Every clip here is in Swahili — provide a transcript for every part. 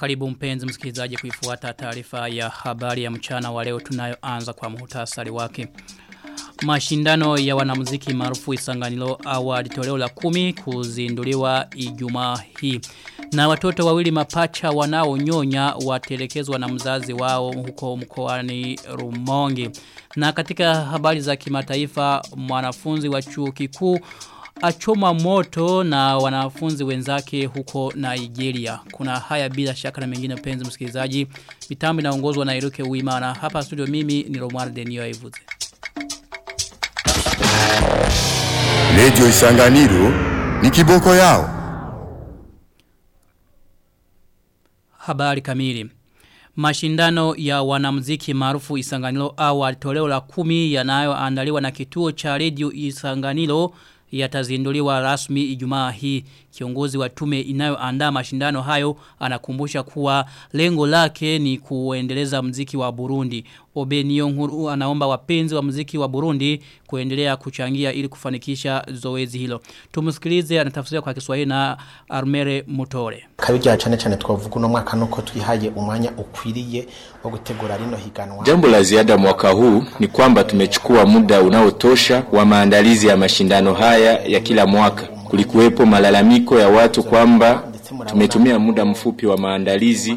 Karibu mpenzi msikilizaji kuifuata taarifa ya habari ya mchana wa leo tunayoanza kwa muhtasari wake. Mashindano ya wanamuziki maarufu Isanganilo Award toleo la kumi kuzinduliwa Ijumaa hii. Na watoto wawili mapacha wanaonyonya watelekezwa na mzazi wao huko mkoani Rumonge. Na katika habari za kimataifa mwanafunzi wa chuo kikuu achoma moto na wanafunzi wenzake huko Nigeria. Kuna haya bila shaka na mengine penzi msikilizaji. Mitambo inaongozwa na Iruke Uimana. Hapa studio mimi ni Romar Denio Evuze. Radio Isanganiro ni kiboko yao. Habari kamili. Mashindano ya wanamuziki maarufu Isanganiro Award toleo la kumi yanayoandaliwa na kituo cha Radio Isanganiro yatazinduliwa rasmi Ijumaa hii. Kiongozi wa tume inayoandaa mashindano hayo anakumbusha kuwa lengo lake ni kuendeleza mziki wa Burundi. Obenio Nkuru anaomba wapenzi wa muziki wa Burundi kuendelea kuchangia ili kufanikisha zoezi hilo. Tumusikilize anatafsiria kwa Kiswahili na Armere Mutore. Kabija cyane cyane twavuga uno mwaka nuko twihaye umwanya ukwiriye wo gutegura rino higanwa Jambo la ziada mwaka huu ni kwamba tumechukua muda unaotosha wa maandalizi ya mashindano haya ya kila mwaka. Kulikuwepo malalamiko ya watu kwamba tumetumia muda mfupi wa maandalizi,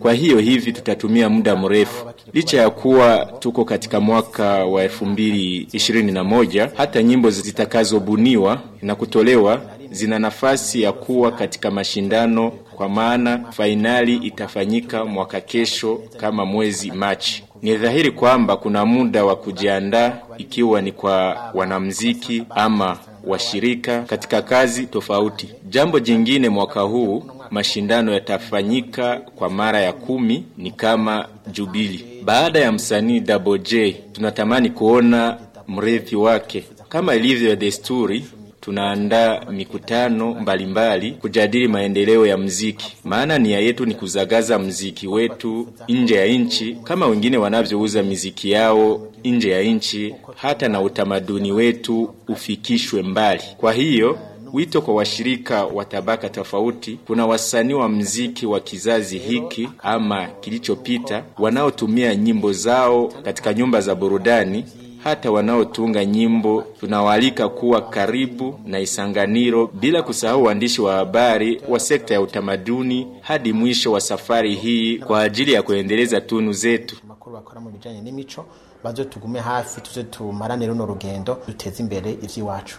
kwa hiyo hivi tutatumia muda mrefu. Licha ya kuwa tuko katika mwaka wa 2021, hata nyimbo zitakazobuniwa na kutolewa zina nafasi ya kuwa katika mashindano kwa maana fainali itafanyika mwaka kesho kama mwezi Machi. Ni dhahiri kwamba kuna muda wa kujiandaa ikiwa ni kwa wanamziki ama washirika katika kazi tofauti. Jambo jingine mwaka huu mashindano yatafanyika kwa mara ya kumi ni kama jubili. Baada ya msanii Double J tunatamani kuona mrethi wake. Kama ilivyo ya desturi tunaandaa mikutano mbalimbali kujadili maendeleo ya mziki. Maana nia yetu ni kuzagaza mziki wetu nje ya nchi kama wengine wanavyouza miziki yao nje ya nchi, hata na utamaduni wetu ufikishwe mbali. Kwa hiyo wito kwa washirika wa tabaka tofauti, kuna wasanii wa mziki wa kizazi hiki ama kilichopita wanaotumia nyimbo zao katika nyumba za burudani hata wanaotunga nyimbo tunawaalika kuwa karibu na Isanganiro bila kusahau waandishi wa habari wa sekta ya utamaduni hadi mwisho wa safari hii kwa ajili ya kuendeleza tunu zetu. makuru bakora mu bijanye n'imico bazo tugume hafi tuze tumarane runo rugendo duteze imbere ivy'iwacu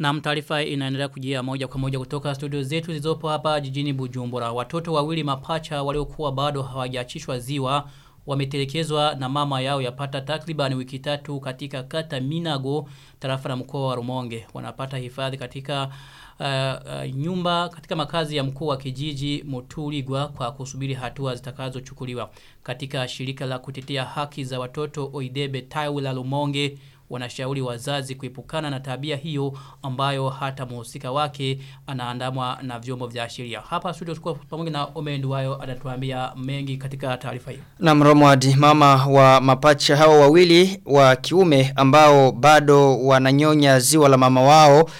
Na taarifa inaendelea kujia moja kwa moja kutoka studio zetu zilizopo hapa jijini Bujumbura. Watoto wawili mapacha waliokuwa bado hawajaachishwa ziwa wametelekezwa na mama yao yapata takriban wiki tatu katika kata Minago tarafa na mkoa wa Rumonge. Wanapata hifadhi katika uh, uh, nyumba katika makazi ya mkuu wa kijiji Mutuligwa kwa kusubiri hatua zitakazochukuliwa. Katika shirika la kutetea haki za watoto Oidebe tawi la Rumonge wanashauri wazazi kuepukana na tabia hiyo ambayo hata muhusika wake anaandamwa na vyombo vya sheria. Hapa studio tuko pamoja na Omenduwayo anatuambia mengi katika taarifa hiyo. Na mromwadi mama wa mapacha hao wawili wa kiume ambao bado wananyonya ziwa la mama wao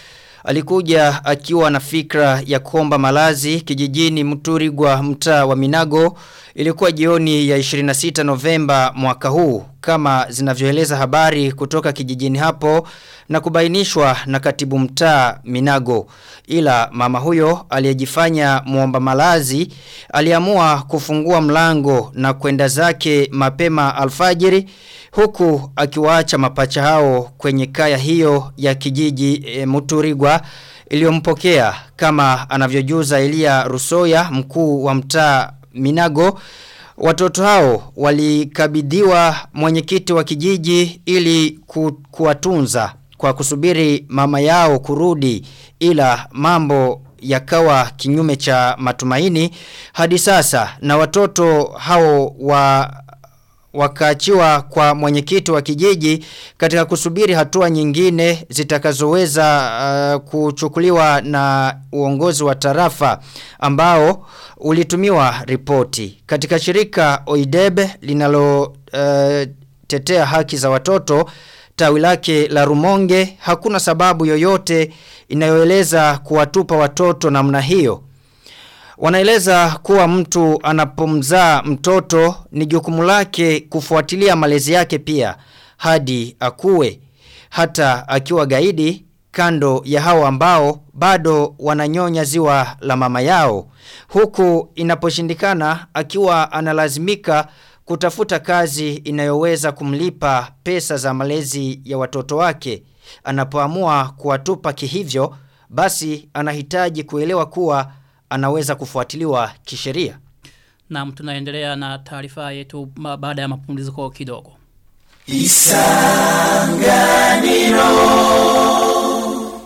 alikuja akiwa na fikra ya kuomba malazi kijijini Mturigwa mtaa wa Minago ilikuwa jioni ya 26 Novemba mwaka huu kama zinavyoeleza habari kutoka kijijini hapo na kubainishwa na katibu mtaa Minago. Ila mama huyo aliyejifanya muomba malazi aliamua kufungua mlango na kwenda zake mapema alfajiri huku akiwaacha mapacha hao kwenye kaya hiyo ya kijiji e, Muturigwa iliyompokea. Kama anavyojuza Elia Rusoya mkuu wa mtaa Minago Watoto hao walikabidhiwa mwenyekiti wa kijiji ili ku, kuwatunza kwa kusubiri mama yao kurudi ila mambo yakawa kinyume cha matumaini. Hadi sasa na watoto hao wa wakaachiwa kwa mwenyekiti wa kijiji katika kusubiri hatua nyingine zitakazoweza uh, kuchukuliwa na uongozi wa tarafa ambao ulitumiwa ripoti. Katika shirika Oidebe linalo uh, tetea haki za watoto tawi lake la Rumonge hakuna sababu yoyote inayoeleza kuwatupa watoto namna hiyo. Wanaeleza kuwa mtu anapomzaa mtoto ni jukumu lake kufuatilia malezi yake pia hadi akue. Hata akiwa gaidi kando ya hao ambao bado wananyonya ziwa la mama yao. Huku inaposhindikana akiwa analazimika kutafuta kazi inayoweza kumlipa pesa za malezi ya watoto wake. Anapoamua kuwatupa kihivyo basi anahitaji kuelewa kuwa anaweza kufuatiliwa kisheria. Na tunaendelea na taarifa yetu baada ya mapumziko kidogo. Isanganiro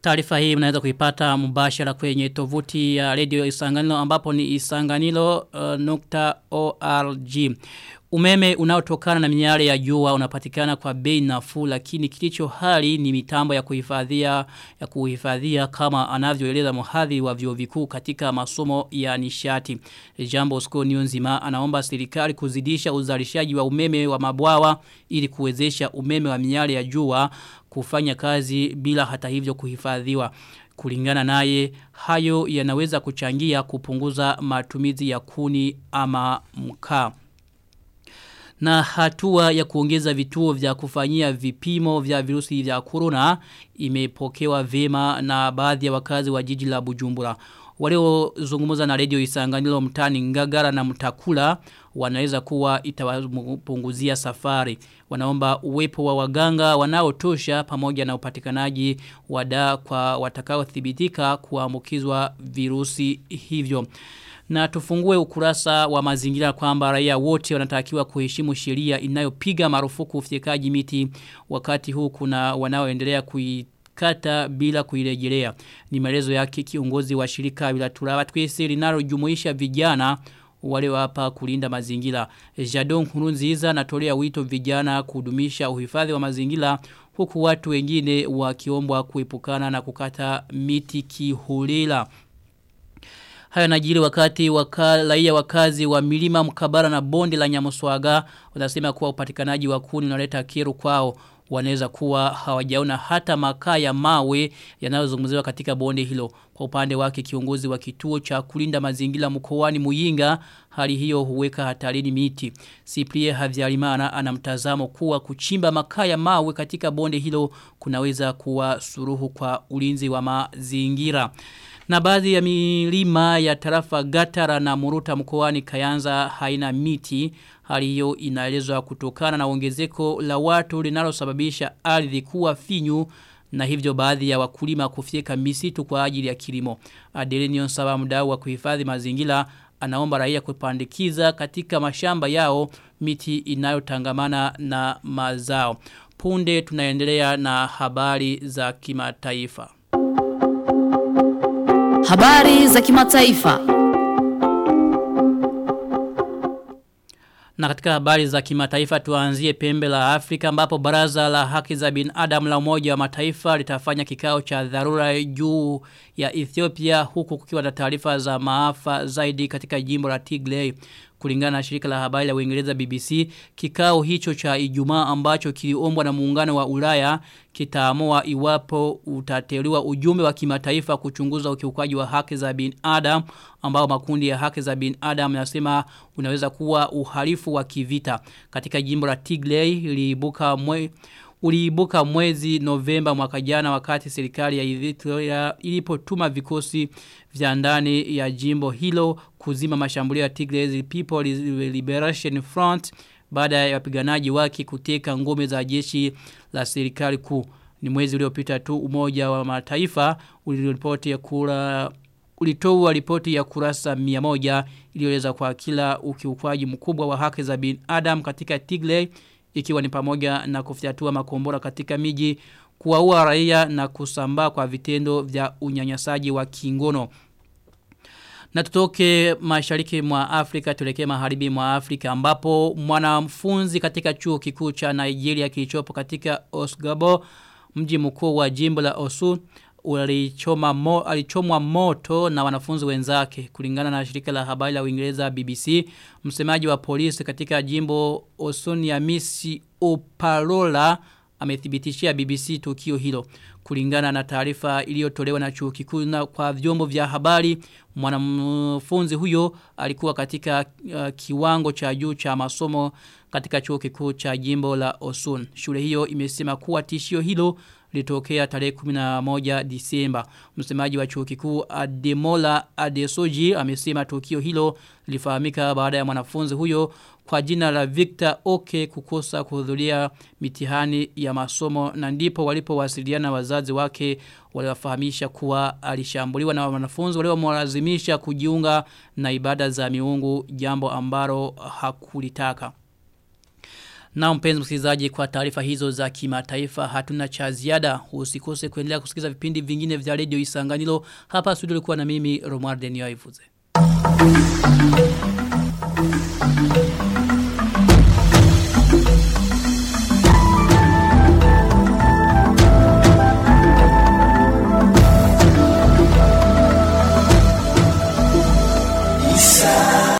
Taarifa hii mnaweza kuipata mubashara kwenye tovuti ya Radio Isanganilo ambapo ni isanganilo.org. Uh, Umeme unaotokana na miale ya jua unapatikana kwa bei nafuu lakini kilicho hali ni mitambo ya kuhifadhia ya kuhifadhia kama anavyoeleza mhadhiri wa vyuo vikuu katika masomo ya nishati. Jambo Sko Nionzima anaomba serikali kuzidisha uzalishaji wa umeme wa mabwawa ili kuwezesha umeme wa miale ya jua kufanya kazi bila hata hivyo kuhifadhiwa. Kulingana naye hayo yanaweza kuchangia kupunguza matumizi ya kuni ama mkaa na hatua ya kuongeza vituo vya kufanyia vipimo vya virusi vya corona imepokewa vema na baadhi ya wakazi wa jiji la Bujumbura. Waliozungumza na radio isanganilo mtani Ngagara na Mtakula wanaweza kuwa itawapunguzia safari. Wanaomba uwepo wa waganga wanaotosha pamoja na upatikanaji wa dawa kwa watakaothibitika kuambukizwa virusi hivyo. Na tufungue ukurasa wa mazingira kwamba raia wote wanatakiwa kuheshimu sheria inayopiga marufuku ufyekaji miti wakati huu kuna wanaoendelea kuikata bila kuirejelea. Ni maelezo yake kiongozi wa shirika bila turawa twese linalojumuisha vijana wale wapa kulinda mazingira. Jadon Kurunziza natolea wito vijana kudumisha uhifadhi wa mazingira huku watu wengine wakiombwa kuepukana na kukata miti kiholela. Haya najiri wakati waka, laia wakazi wa milima mkabara na bonde la nyamuswaga wanasema kuwa upatikanaji wa kuni unaleta kero kwao wanaweza kuwa hawajaona hata makaa ya mawe yanayozungumziwa katika bonde hilo. Kwa upande wake kiongozi wa kituo cha kulinda mazingira mkoani Muyinga hali hiyo huweka hatarini miti. Siprie Havyarimana anamtazamo kuwa kuchimba makaa ya mawe katika bonde hilo kunaweza kuwa suruhu kwa ulinzi wa mazingira. Na baadhi ya milima ya tarafa Gatara na Muruta mkoani Kayanza haina miti. Hali hiyo inaelezwa kutokana na ongezeko la watu linalosababisha ardhi kuwa finyu na hivyo baadhi ya wakulima kufyeka misitu kwa ajili ya kilimo. Adelenion Saba mdau wa kuhifadhi mazingira anaomba raia kupandikiza katika mashamba yao miti inayotangamana na mazao. Punde tunaendelea na habari za kimataifa. Habari za kimataifa. Na katika habari za kimataifa tuanzie pembe la Afrika ambapo baraza la haki za binadamu la umoja wa mataifa litafanya kikao cha dharura juu ya Ethiopia huku kukiwa na taarifa za maafa zaidi katika jimbo la Tigray. Kulingana na shirika la habari la Uingereza BBC, kikao hicho cha Ijumaa ambacho kiliombwa na muungano wa Ulaya kitaamua iwapo utateuliwa ujumbe wa kimataifa kuchunguza ukiukaji wa haki za binadamu ambao makundi ya haki za binadamu yanasema unaweza kuwa uhalifu wa kivita. Katika jimbo la Tigray liibuka mwe uliibuka mwezi Novemba mwaka jana wakati serikali ya Eritrea ilipotuma vikosi vya ndani ya jimbo hilo kuzima mashambulio ya Tigray People Liberation Front baada ya wapiganaji wake kuteka ngome za jeshi la serikali kuu. Ni mwezi uliopita tu umoja wa mataifa uliripoti ya kura ulitoa ripoti ya kurasa 100 iliyoeleza kwa kila ukiukwaji mkubwa wa haki za binadamu katika Tigray ikiwa ni pamoja na kufyatua makombora katika miji kuwaua raia na kusambaa kwa vitendo vya unyanyasaji wa kingono. Na tutoke mashariki mwa Afrika tulekee magharibi mwa Afrika ambapo mwanafunzi katika chuo kikuu cha Nigeria kilichopo katika Osgabo mji mkuu wa jimbo la Osun alichoma mo, alichomwa moto na wanafunzi wenzake kulingana na shirika la habari la Uingereza BBC msemaji wa polisi katika jimbo Osonia Misi Oparola amethibitishia BBC tukio hilo. Kulingana na taarifa iliyotolewa na chuo kikuu na kwa vyombo vya habari mwanafunzi huyo alikuwa katika uh, kiwango cha juu cha masomo katika chuo kikuu cha jimbo la Osun. Shule hiyo imesema kuwa tishio hilo litokea tarehe 11 Disemba. Msemaji wa chuo kikuu Ademola Adesoji amesema tukio hilo lifahamika baada ya mwanafunzi huyo kwa jina la Victor Oke kukosa kuhudhuria mitihani ya masomo na ndipo walipowasiliana wazazi wake waliwafahamisha kuwa alishambuliwa na wanafunzi waliomlazimisha kujiunga na ibada za miungu jambo ambalo hakulitaka. Na mpenzi msikilizaji kwa taarifa hizo za kimataifa hatuna cha ziada usikose kuendelea kusikiliza vipindi vingine vya redio Isanganiro hapa studio likuwa na mimi Romuald Denio Ivuze.